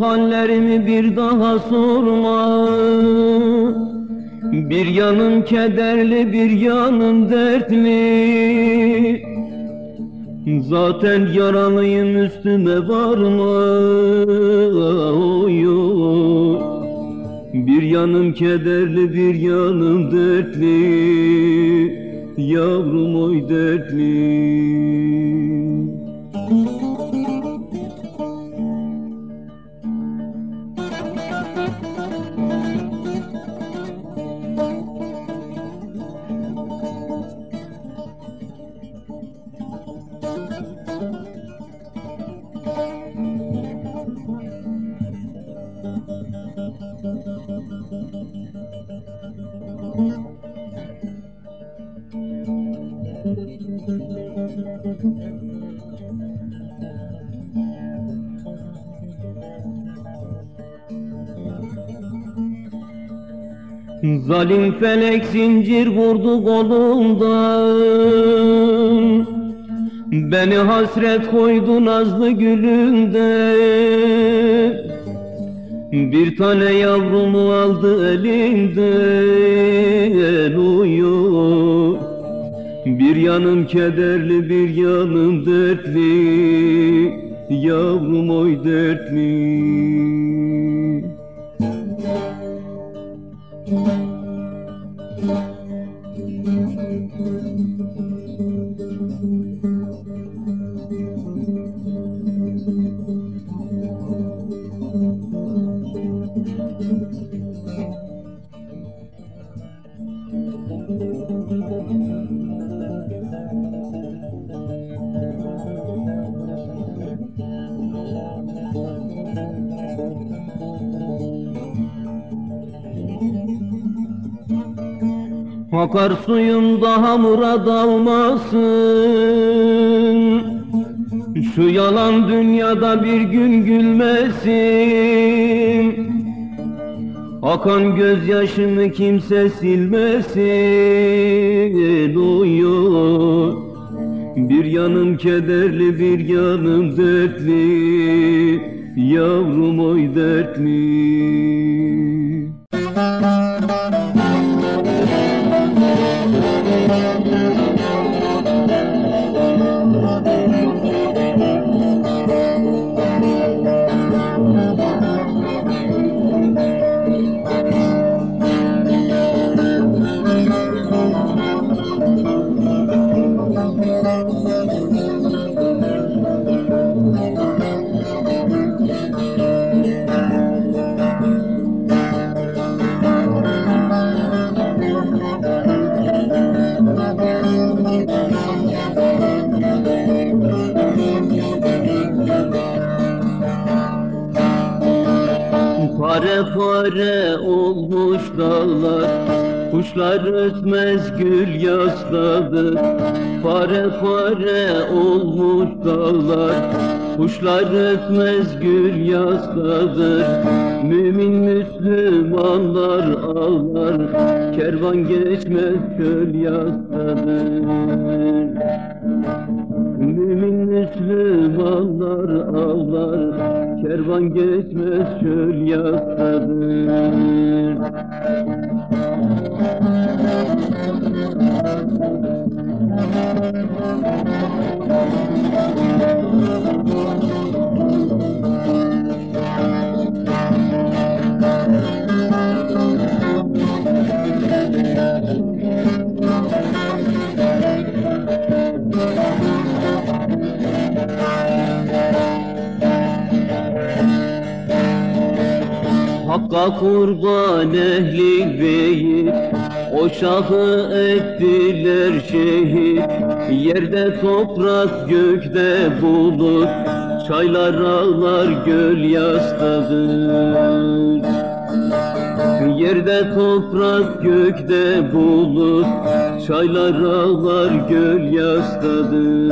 Hallerimi bir daha sorma. Bir yanım kederli bir yanım dertli. Zaten yaralıyım üstüme varma. Oy, oy. Bir yanım kederli bir yanım dertli. Yavrum oy dertli Zalim felek zincir vurdu kolumdan Beni hasret koydu nazlı gülümden Bir tane yavrumu aldı elimden uyuyor. Bir yanım kederli bir yanım dertli. Yavrum oy dertli Akar suyum daha murad almasın Şu yalan dünyada bir gün gülmesin. Akan gözyaşımı kimse silmesin. Uyuyor Bir yanım kederli bir yanım dertli. Yavrum oy dertli. Pare pare olmuş dağlar Kuşlar ötmez gül yasladı Pare pare olmuş dağlar Kuşlar ötmez gül yasladır Mümin Müslümanlar ağlar Kervan geçmez çöl yasladır Mümin Müslümanlar ağlar Kervan geçmez çöl yasadır Hakka kurban ehli beyit. O şahı et ettiler şehit. Yerde toprak gökte bulut. Çaylar ağlar göl yastıdır Yerde toprak gökte bulut. Çaylar ağlar göl yastıdır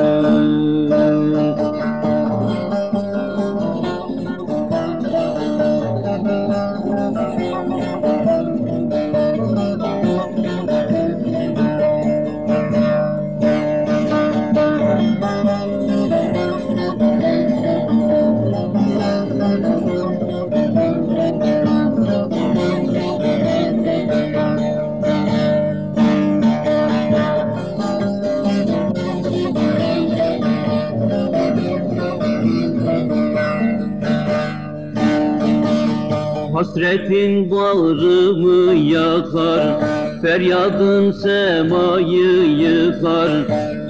Feryadın semayı yıkar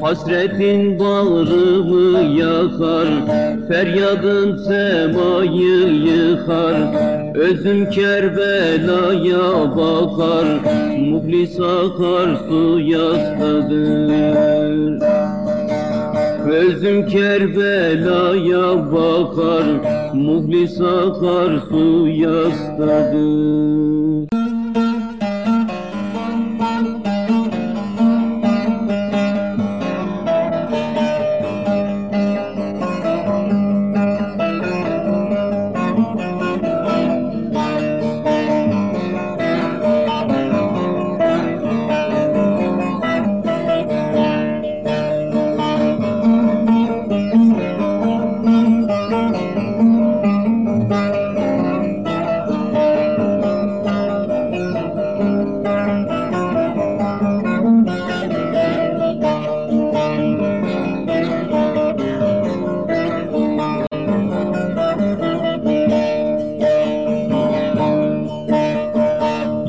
Hasretin bağrımı yakar. Feryadın semayı yıkar Özüm Kerbela'ya bakar. Muhlis akar su yastadır Gözüm Kerbela'ya bakar Muhlis akar su yastadır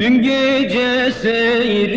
Dün gece seyrimde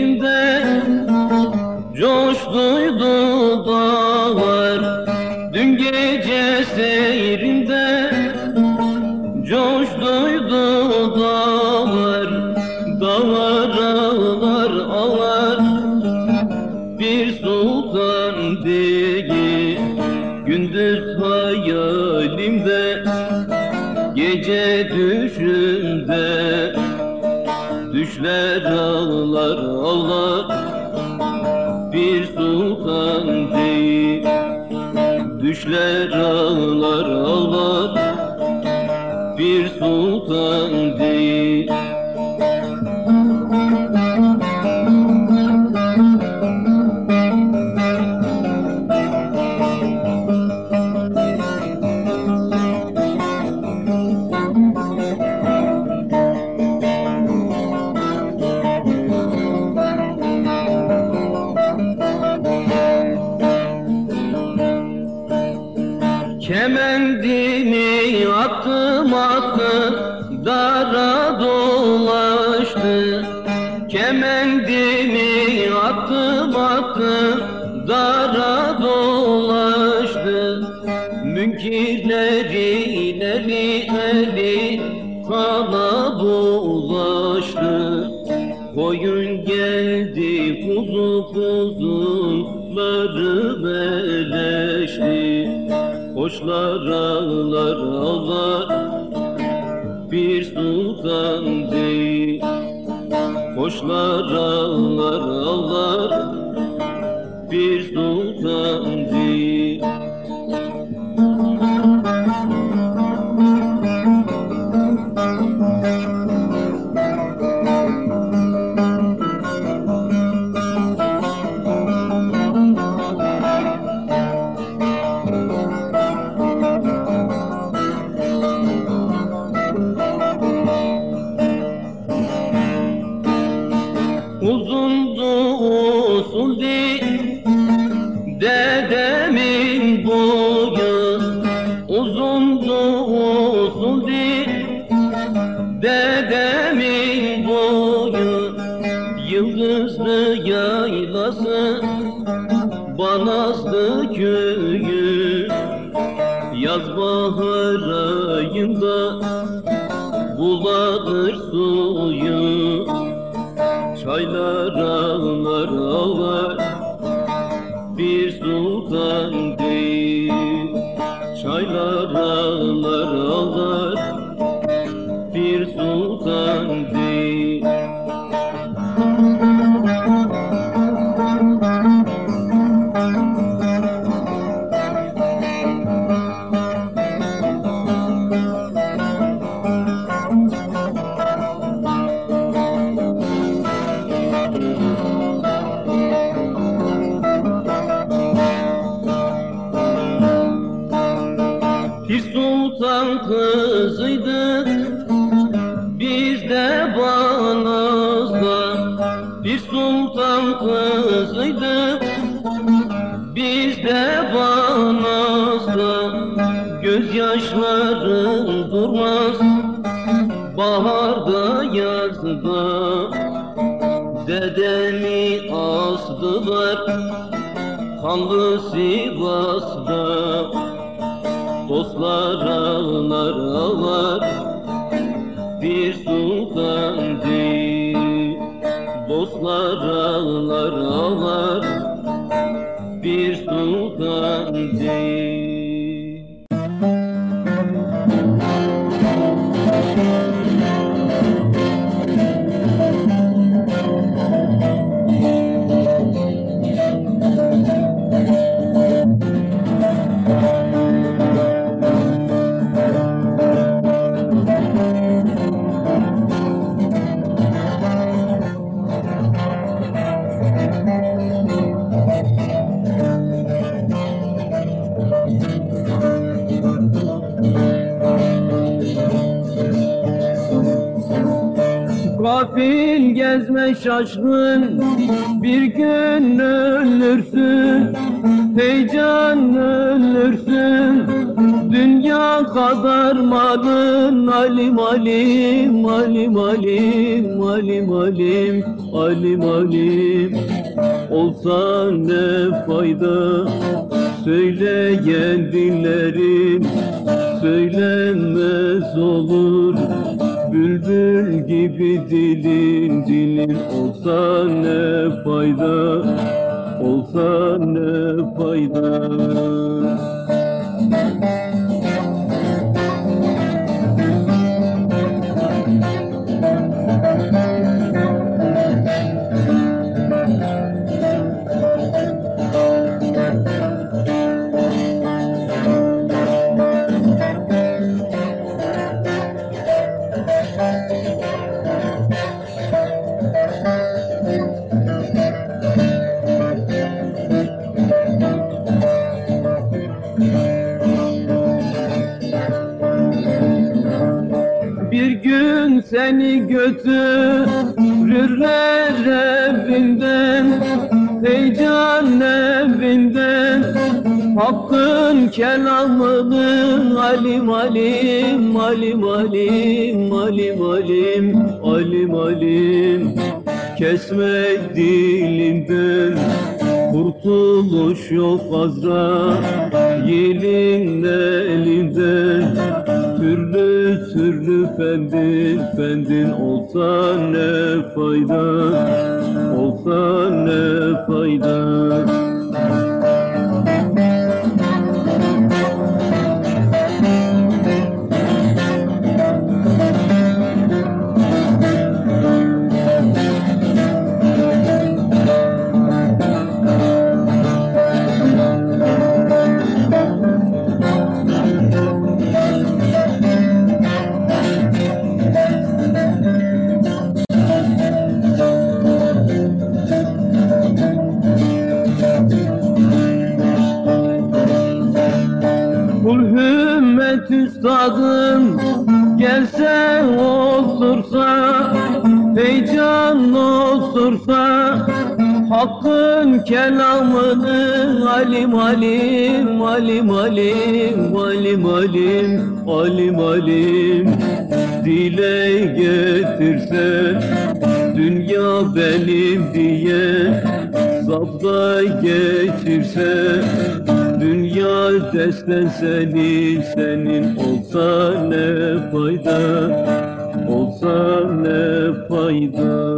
bir sultan değil. Koçlar ağlar ağlar Durmaz Baharda yazda Dedemi astılar Kanlı Sivas'ta. Dostlar ağlar ağlar şaşkın. Bir gün ölürsün Heyecan ölürsün. Dünya kadar malın Alim alim alim alim alim alim alim alim. Olsa ne fayda? Söyleyen dillerim Söylenmez olur Bülbül gibi dilin dilin olsa ne fayda? Olsa ne fayda götürürler evinden Heyecan evinden. Hakkın kelamını alim alim alim alim alim alim alim alim. Kesmek dilinden Kurtuluş yok azra Yelin elinden Türlü fendin fendin olsa ne fayda? Olsa ne fayda üstadım gelse otursa Heyecan otursa Hakkın kelamını alim alim alim alim alim alim alim alim dile getirsen dünya benim diye zapta geçirse dünya destenseli senin olsa ne fayda? Olsa ne fayda?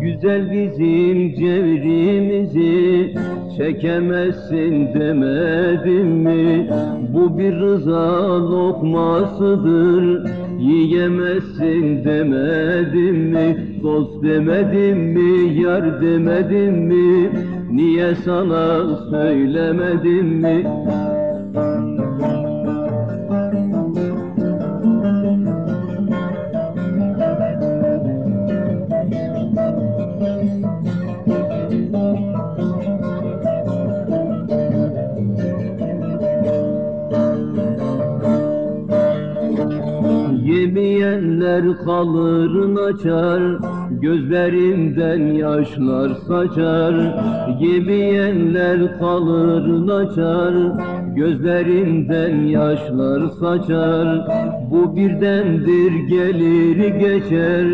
Güzel bizim cevri çekemezsin demedim mi? Bu bir rıza lokmasıdır yiyemezsin demedim mi? Dost demedim mi? Yar demedim mi? Niye sana söylemedim mi? Yemeyenler kalır açar Gözlerimden yaşlar saçar. Yemeyenler kalır açar Gözlerimden yaşlar saçar. Bu birdendir gelir geçer.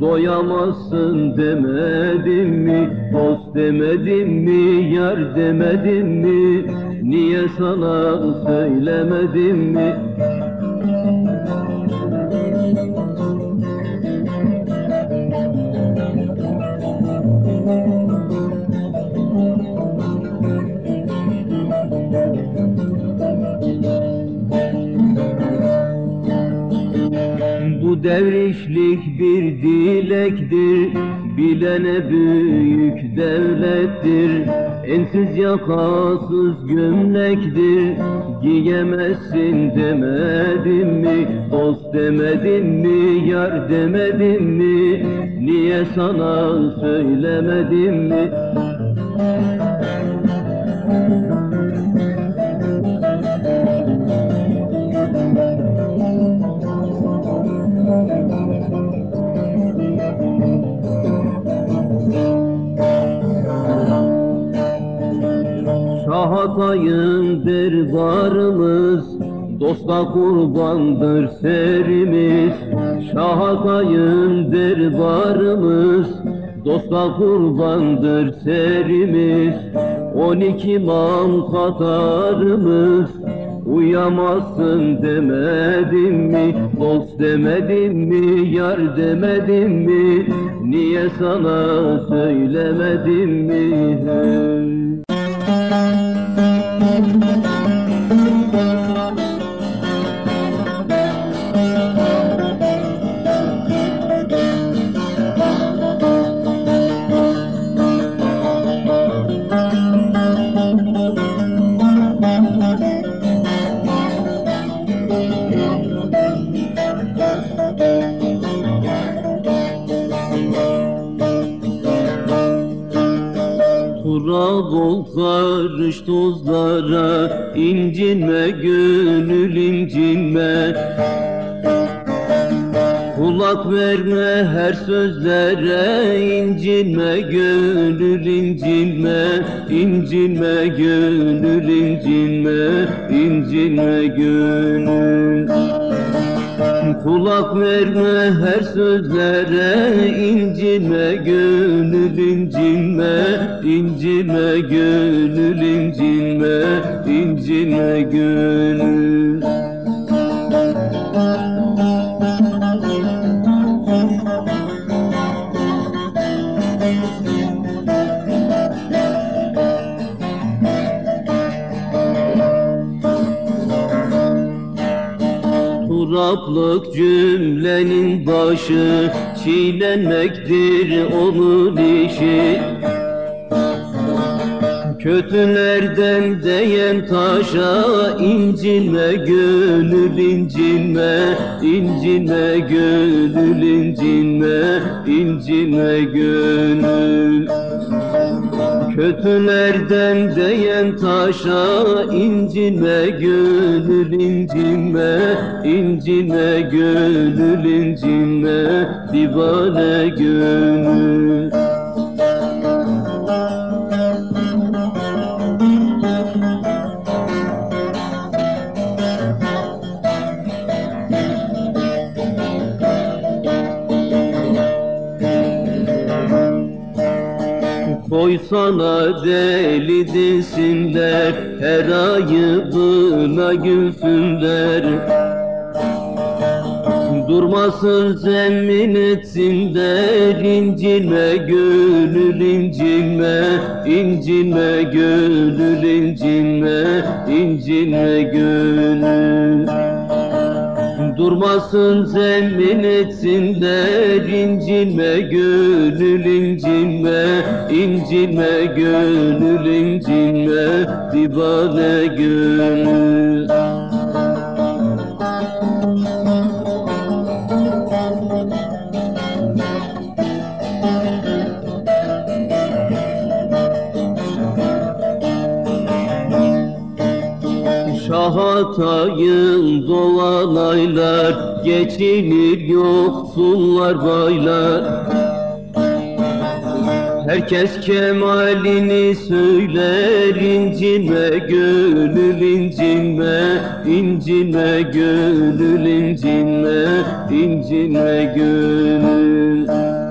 Doyamazsın demedim mi? Dost demedim mi? Yar demedim mi? Niye sana söylemedim mi devrişlik bir dilektir Bilene büyük devlettir. Ensiz yakasız gömlektir Giyemezsin demedim mi? Dost demedim mi Yar demedim mi? Niye sana söylemedim mi Şahatayın derbarımız Dosta kurbandır serimiz. Şahatayın derbarımız Dosta kurbandır serimiz. On iki imam katarımız. Uyamazsın demedim mi? Dost demedim mi? Yar demedim mi? Niye sana söylemedim mi? Hey? Mm-hmm. Karış tozlara incinme gönül incinme. Kulak verme her sözlere incinme gönül incinme. İncinme gönül incinme incinme gönül Kulak verme her sözlere incinme gönül incinme incinme gönül incinme incinme gönül Turaplık cümlenin başı Çiğlenmektir onun işi. Kötülerden değen taşa incinme gönül incinme incinme gönül incinme incinme gönül Kötülerden değen taşa incinme gönül incinme incinme gönül incinme divane gönül Koy sana deli desinler Her ayıbına gülsünler. Durmasın zemin etsin der incinme gönül incinme incinme gönül incinme incinme gönül Durmasın zemin etsin der incinme gönül incinme incinme gönül incinme divane gönül Şahatayım doğan aylar Geçinir yoksullar baylar. Herkes kemalini söyler incinme gönül incinme incinme gönül incinme incinme gönül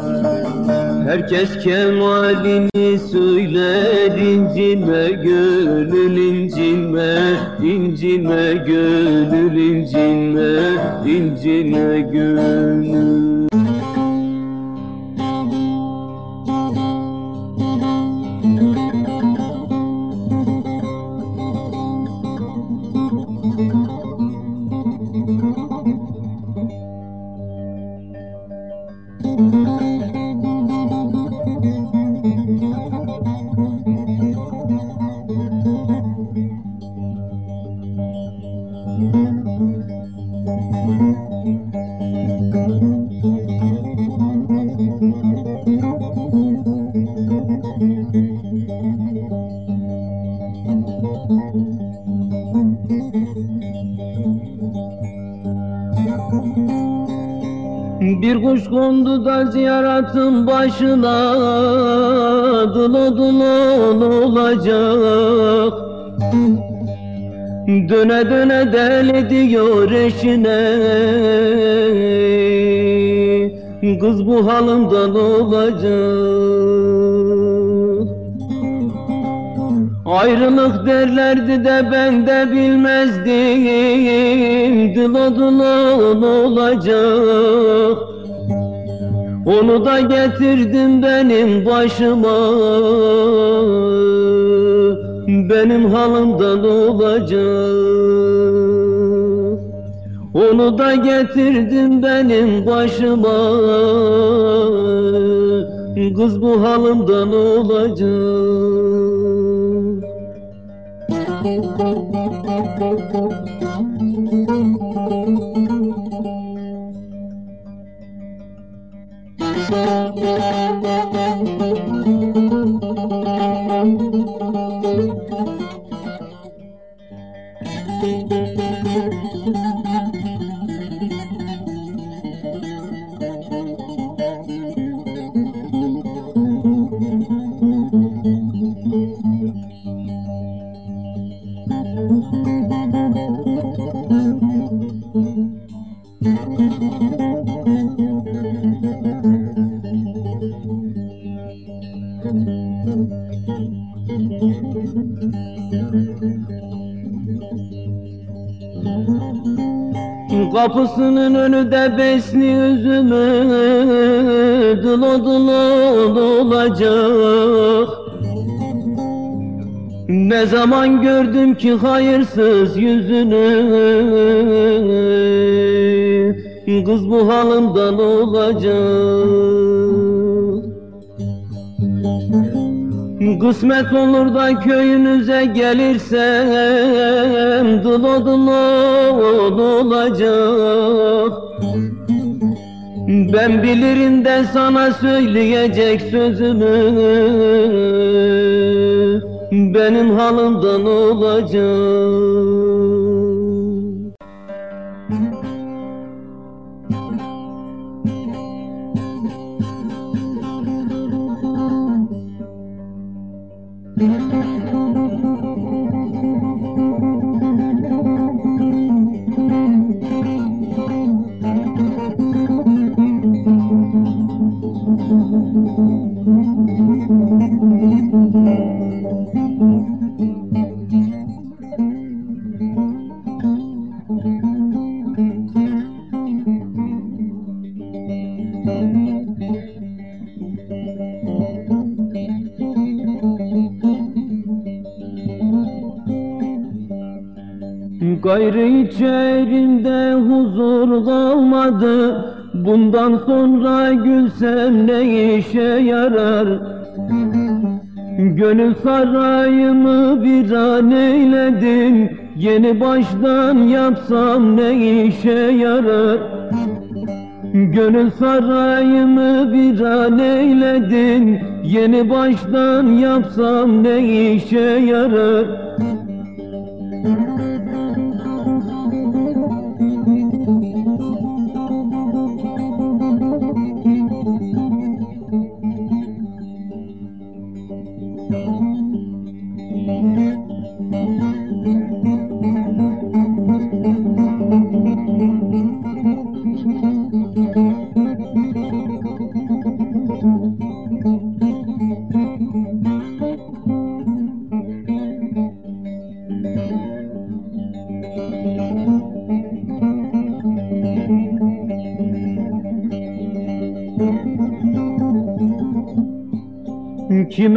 Herkes kemalini söyler incinme gönül incinme incinme gönül incinme incinme gönül ziyaretin başına Dılı dılı olacak. Döne döne deli diyor eşine. Kız bu halımdan olacak. Ayrılık derlerdi de ben de bilmezdim. Dıla dıla olacak Onu da getirdim benim başıma. Benim halımdan olacak. Onu da getirdim benim başıma. Kız bu halımdan olacak Dılı dılı olacak Ne zaman gördüm ki hayırsız yüzünü? Kız bu halımdan olacak Kısmet olur da köyünüze gelirsem Dılo dılo olacak Ben bilirim de sana söyleyecek sözümü. Benim halımdan olacak Bundan sonra gülsem ne işe yarar? Gönül sarayımı bir an eyledim. Yeni baştan yapsam ne işe yarar? Gönül sarayımı bir an eyledin Yeni baştan yapsam ne işe yarar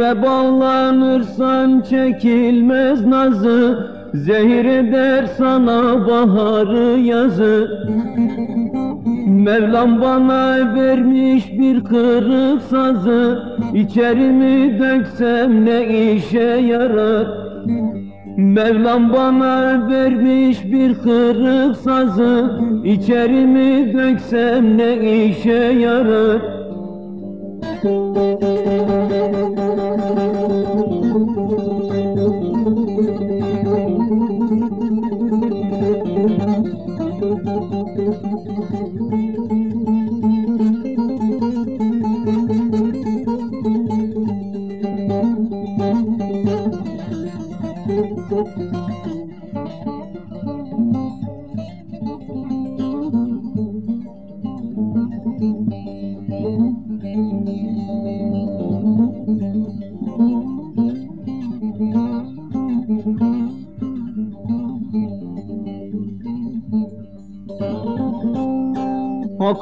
Kime bağlanırsan çekilmez nazı Zehir eder sana baharı yazı. Mevlam bana vermiş bir kırık sazı İçerimi döksem ne işe yarar? Mevlam bana vermiş bir kırık sazı İçerimi döksem ne işe yarar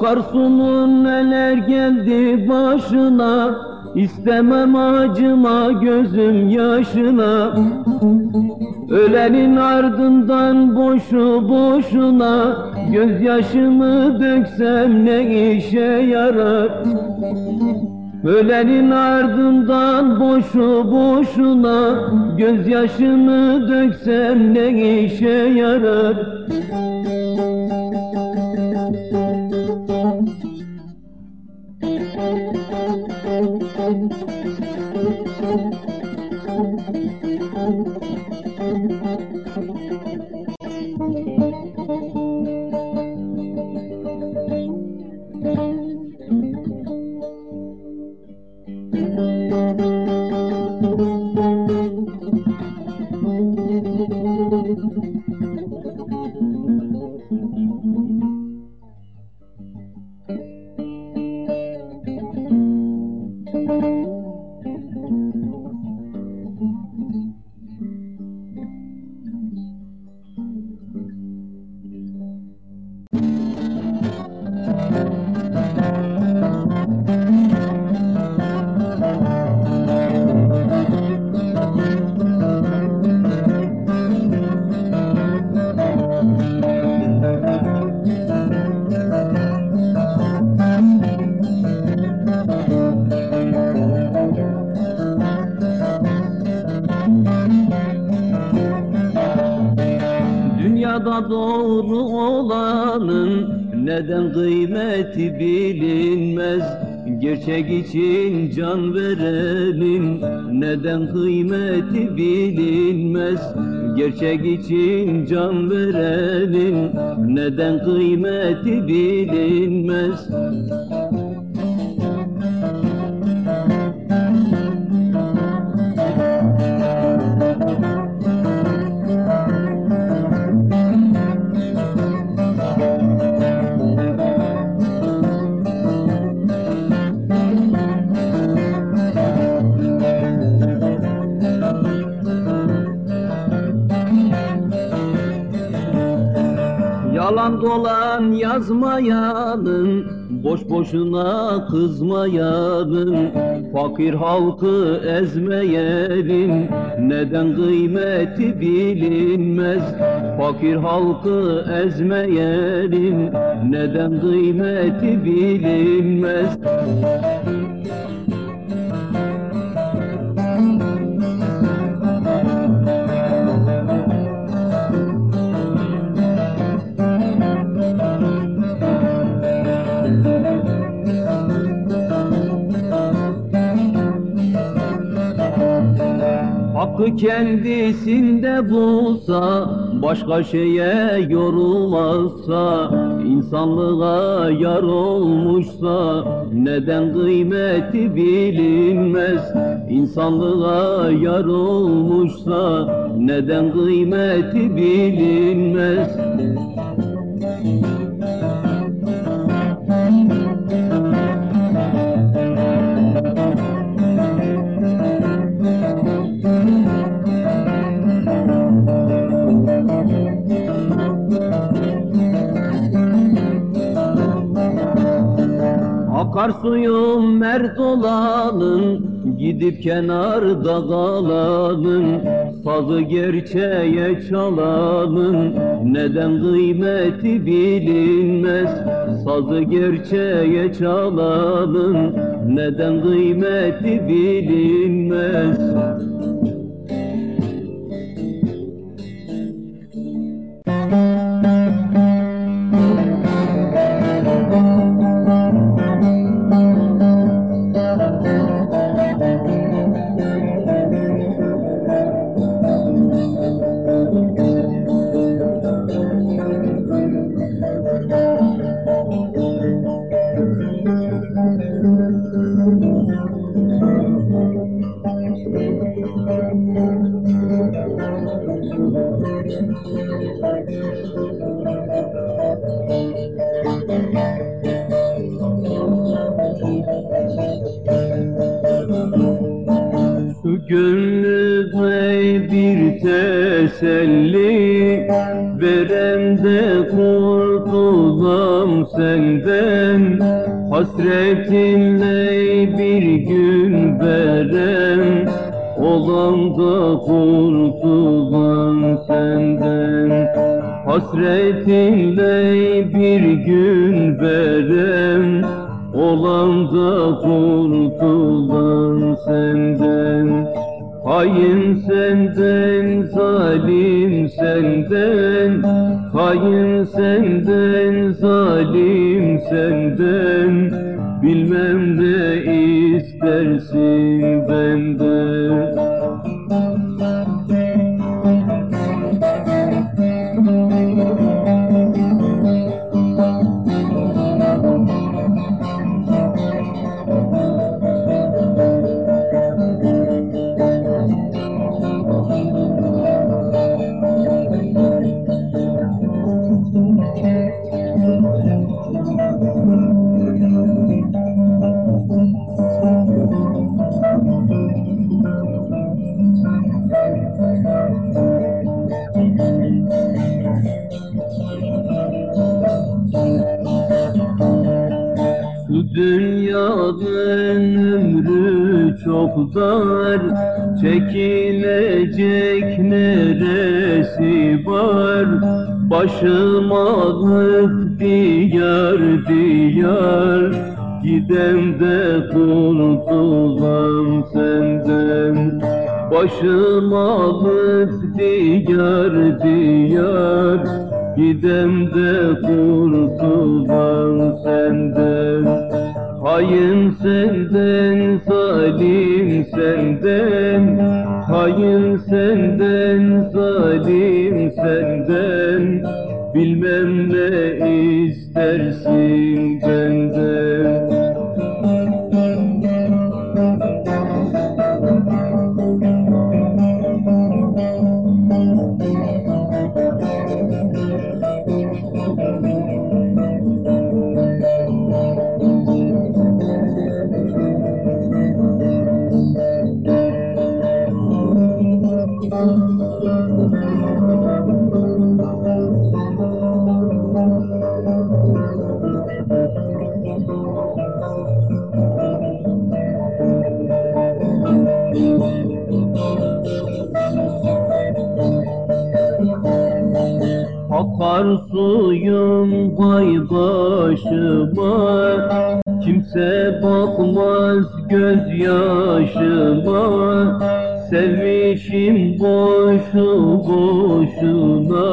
Akarsunun neler geldi başına İstemem acıma gözüm yaşına. Ölenin ardından boşu boşuna Gözyaşımı döksem ne işe yarar? Ölenin ardından boşu boşuna Gözyaşımı döksem ne işe yarar Dünyada Gerçek için can verenin neden kıymeti bilinmez Yalan dolan yazmayanın Boş boşuna kızmayalım. Fakir halkı ezmeyelim Neden kıymeti bilinmez? Fakir halkı ezmeyelim Neden kıymeti bilinmez Hakkı kendisinde bulsa Başka şeye yorulmazsa insanlığa yar olmuşsa Neden kıymeti bilinmez? İnsanlığa yar olmuşsa Neden kıymeti bilinmez Akarsuyum mert olalım Gidip kenarda kalalım Sazı gerçeğe çalalım. Neden kıymeti bilinmez Sazı gerçeğe çalalım. Neden kıymeti bilinmez dünyanın ömrü çok dar Çekilecek neresi var? Başım Gide Kimse bakmaz gözyaşıma. Sevmişim boşu boşuna.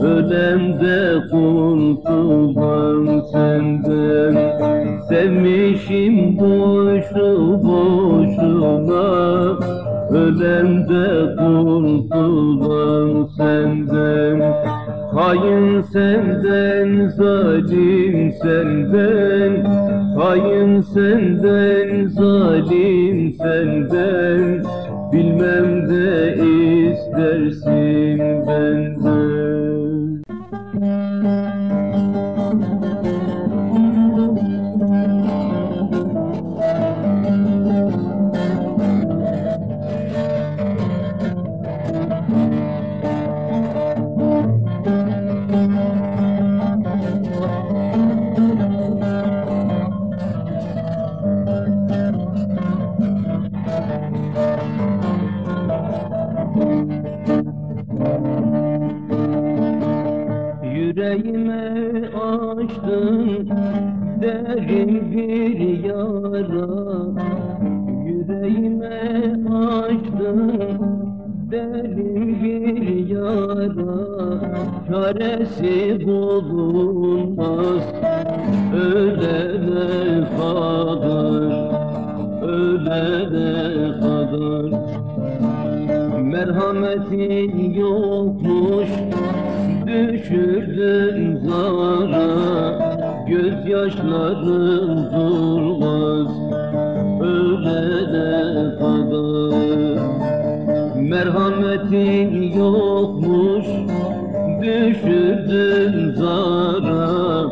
Ölemde kurtulan senden. Sevmişim boşu boşuna. Ölemde kurtulan senden Hain senden, zalim senden. Hain senden, zalim senden. Bilmem de istersin benden derin bir yara Yüreğime açtın. Derin bir yara Çaresi bulunmaz. Ölene kadar Ölene kadar Merhametin yokmuş Düşürdün zara Gözyaşların durmaz Ölene kadar. Merhametin yokmuş Düşürdün zara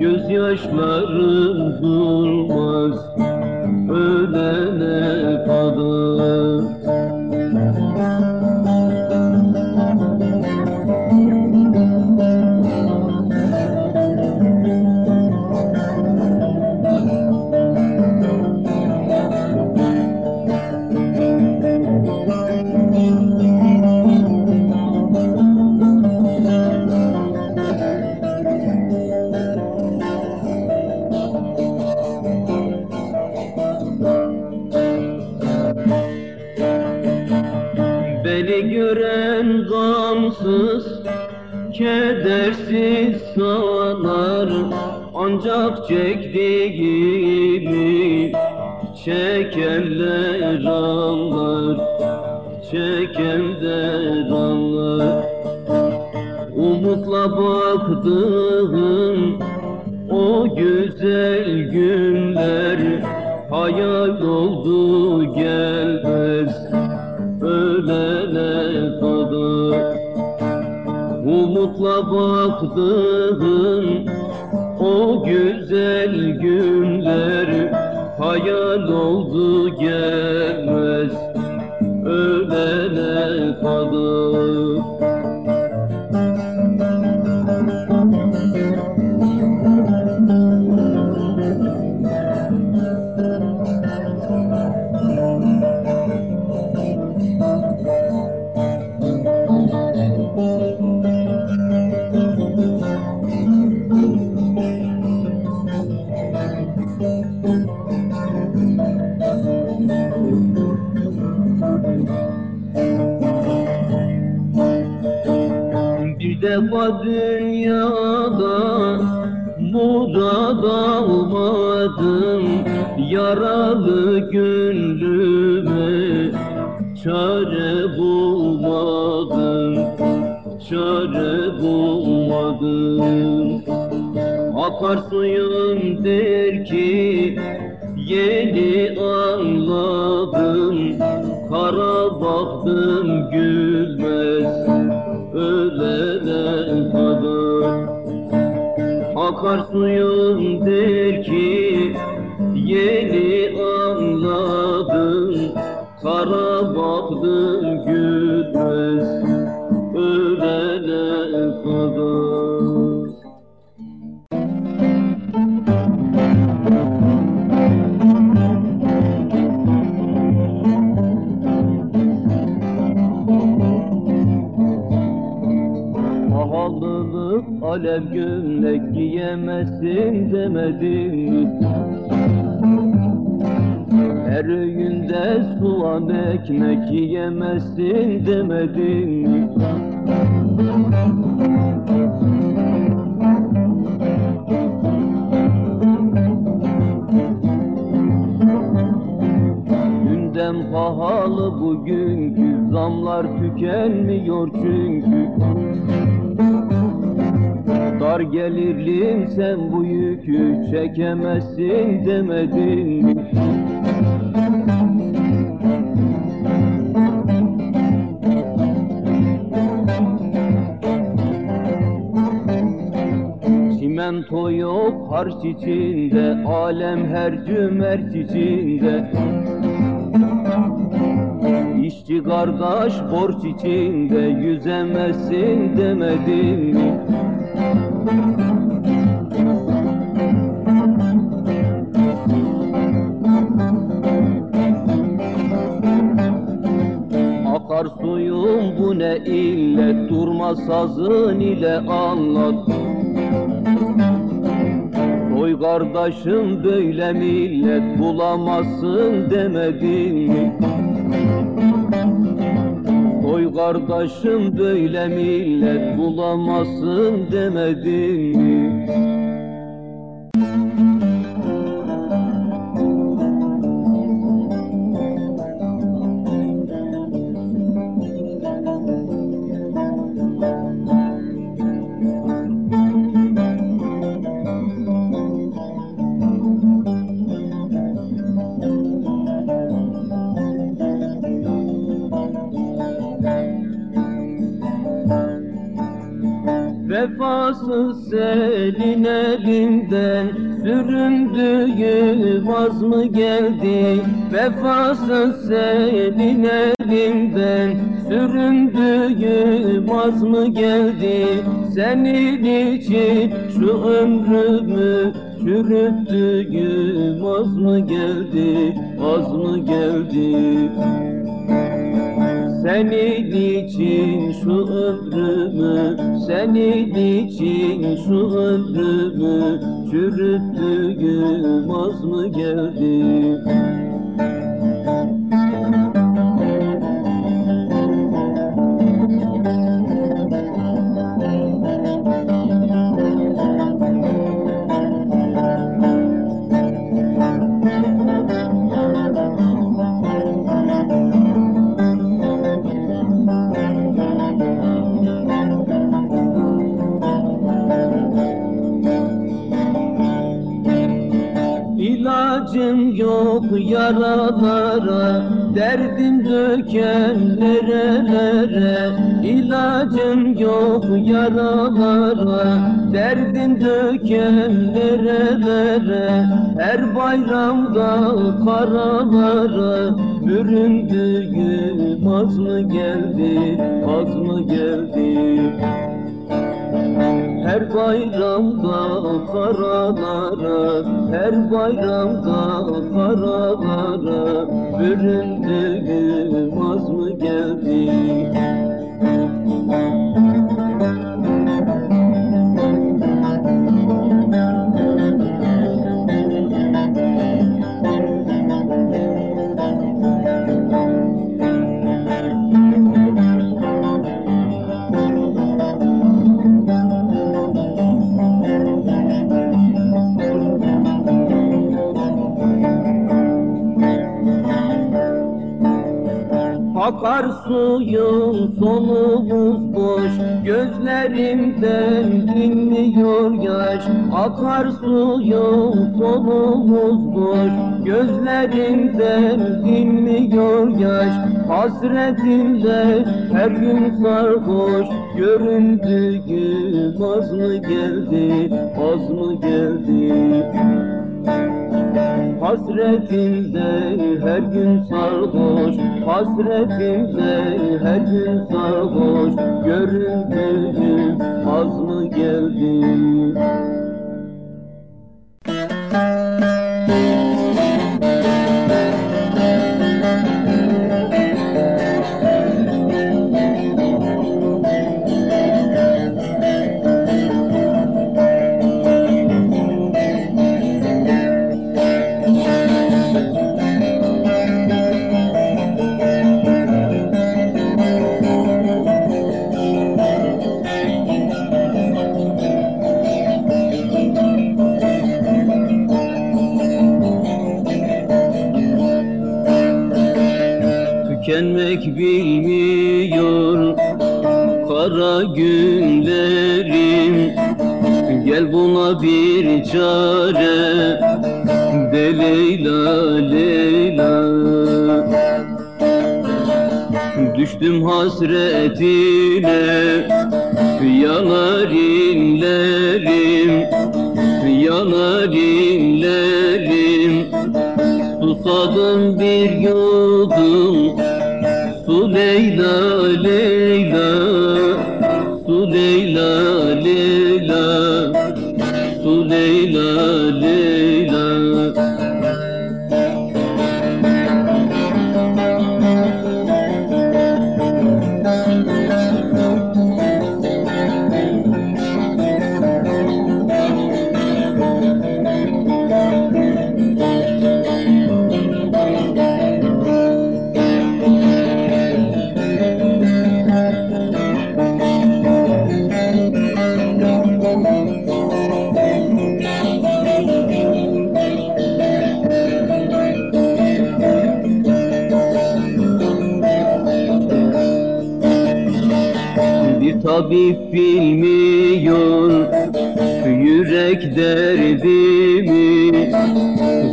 Gözyaşların durmaz pahalı bugünkü zamlar tükenmiyor çünkü Dar gelirlim sen bu yükü çekemezsin demedim mi? Çimento yok harç içinde Alem her cömert içinde İşçi kardeş borç içinde Yüzemezsin demedim mi? Akar suyum bu ne illet Durma sazın ile anlat Soy kardeşim böyle millet Bulamazsın demedim mi? Kardeşim böyle millet Bulamazsın demedim mi? Elinden Süründüğü vaz mı geldi Senin için şu ömrümü Çürüttüğüm az mı geldi, az mı geldi? Senin için şu ömrümü, senin için şu ömrümü Çürüttüğüm az mı geldi? İlacım yok yaralara Derdim döken nerelere İlacım yok yaralara Derdim döken nerelere Her bayramda karalara Büründüğüm az mı geldi Az mı geldi her bayramda karalara, her bayramda karalara Büründüğüm az mı geldi? Akar suyun solumuz boş Gözlerimden dinmiyor yaş. Akar suyun solumuz boş Gözlerimden dinmiyor yaş. Hasretimde her gün sarhoş Göründüğüm az mı geldi, az mı geldi Hasretinde her gün sarhoş Hasretinde her gün sarhoş. Göründüğüm az mı geldi çare De Leyla Leyla. Düştüm hasretine Yanar inlerim Yanar inlerim. Susadım bir yudum Su Leyla Leyla derdimi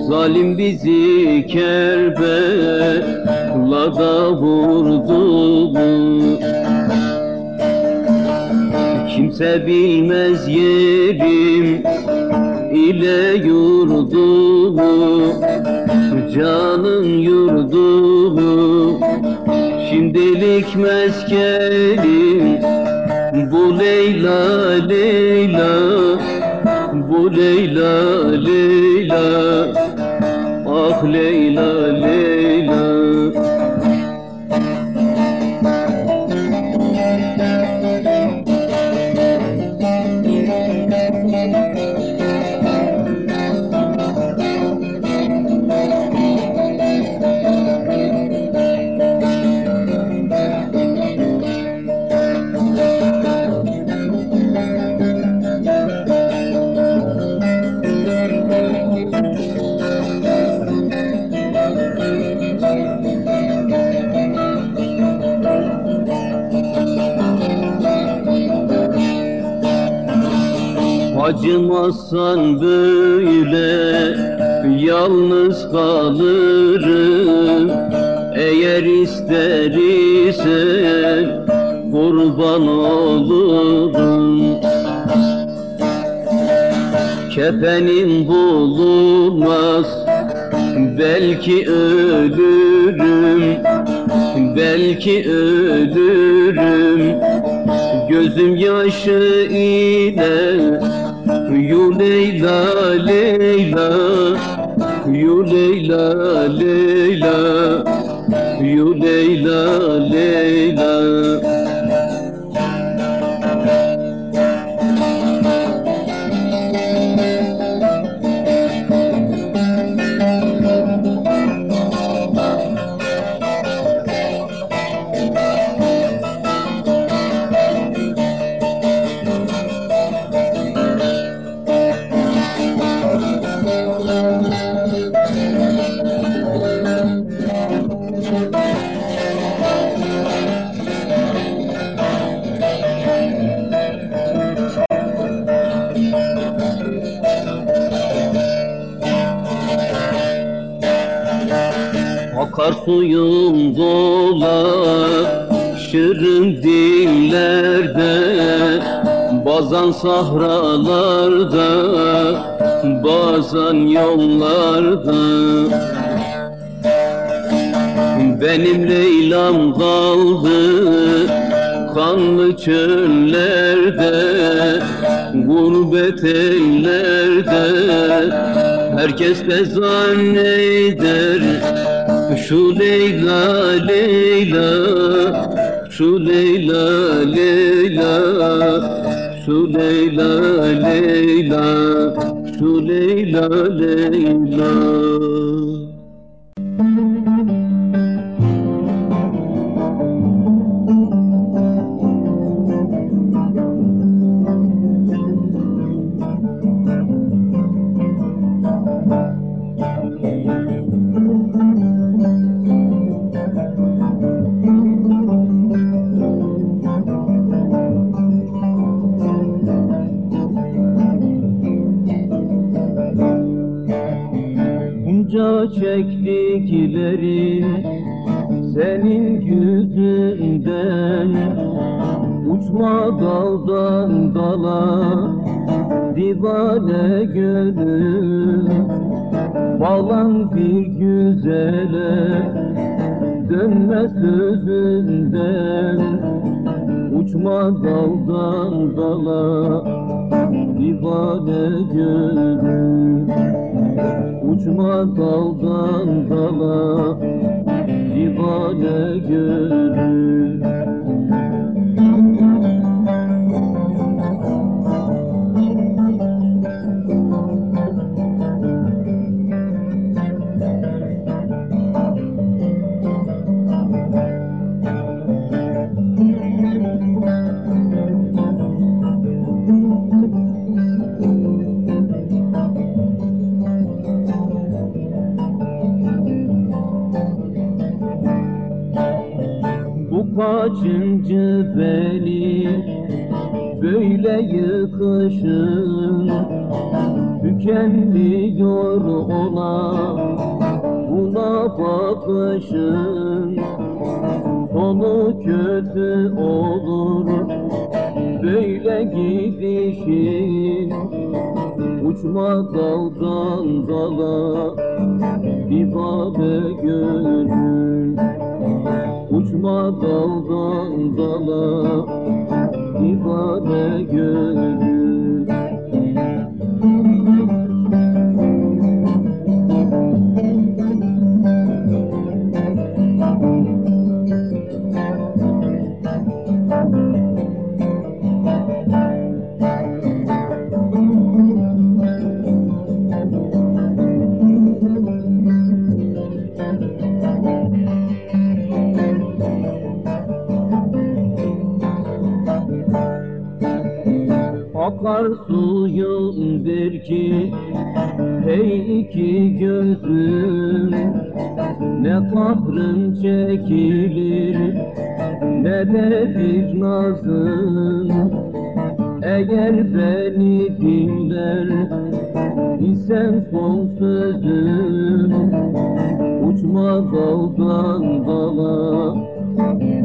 Zalim bizi Kerbela'da vurdu mu? Kimse bilmez yerim ile yurdumu Canın yurdumu Şimdilik meskenim Bu Leyla Leyla Leyla Leyla. Ah Leyla son Akar suyum dolaşırım dillerde Bazen sahralarda Bazen yollarda. Benim Leylam kaldı kanlı çöllerde Gurbet ellerde. Herkes de zanneder Şu Leyla Leyla Şu Leyla Leyla Şu Leyla Leyla Şu Leyla Leyla yürekliklerin senin yüzünden. Uçma daldan dala divane gönül. Bağlan bir güzele dönme sözünden. Uçma daldan dala divane gönül Uçma daldan dala divane gönül Kaçıncı beni böyle yıkışın Tükenmiyor ona buna bakışın. Sonu kötü olur böyle gidişin Uçma daldan dala divane gönül. Uçma daldan dala divane gönül. Akar suyun der ki Hey iki gözüm Ne kahrın çekilir Ne de bir nazın Eğer beni dinler isen son sözüm Uçma daldan dala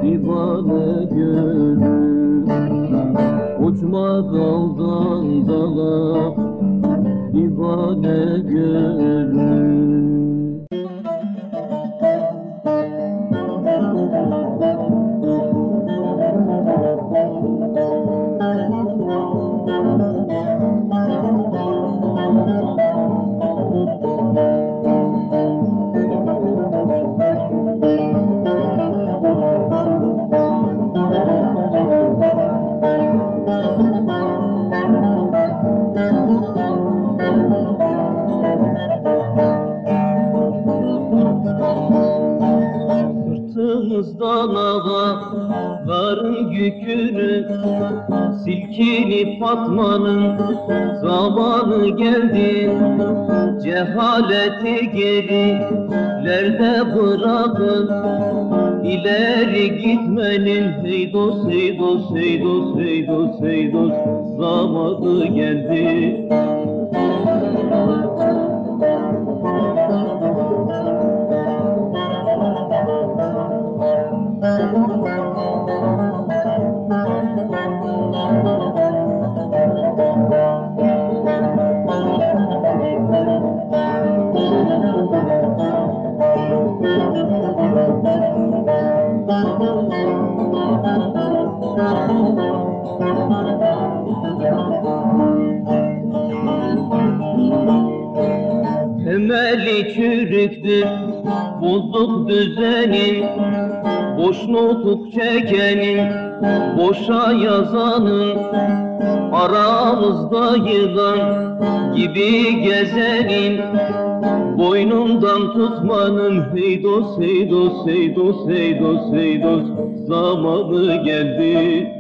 divane gönül Uçma daldan dala. Divane gönül Sırtımızdan ağaların yükünü Silkinip Fatma'nın zamanı geldi. Cehaleti gerilerde bırakın İleri gitmenin. Hey dost hey dost hey dost hey dost hey dost zamanı geldi Temeli çürüktür bozuk düzenin Boş nutuk çekenin, boşa yazanın Aramızda yılan gibi gezenin Boynundan tutmanın hey Heydos, heydos, heydos, heydos, heydos Zamanı geldi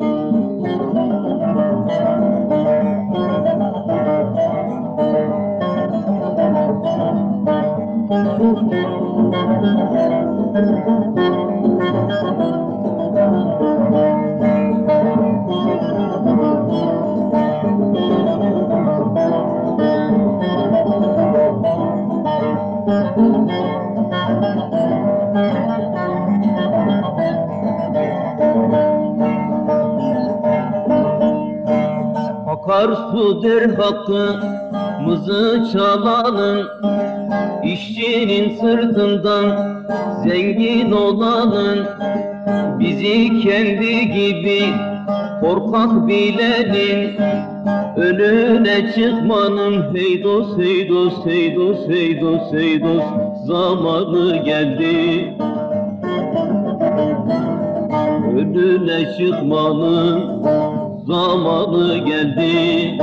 Thank you. Akar su der hakkımızı çalalım. İşçinin sırtından zengin olanın Bizi kendi gibi korkak bilenin Önüne çıkmanın hey dost hey dost hey dost hey dost hey dost Zamanı geldi. Önüne çıkmanın zamanı geldi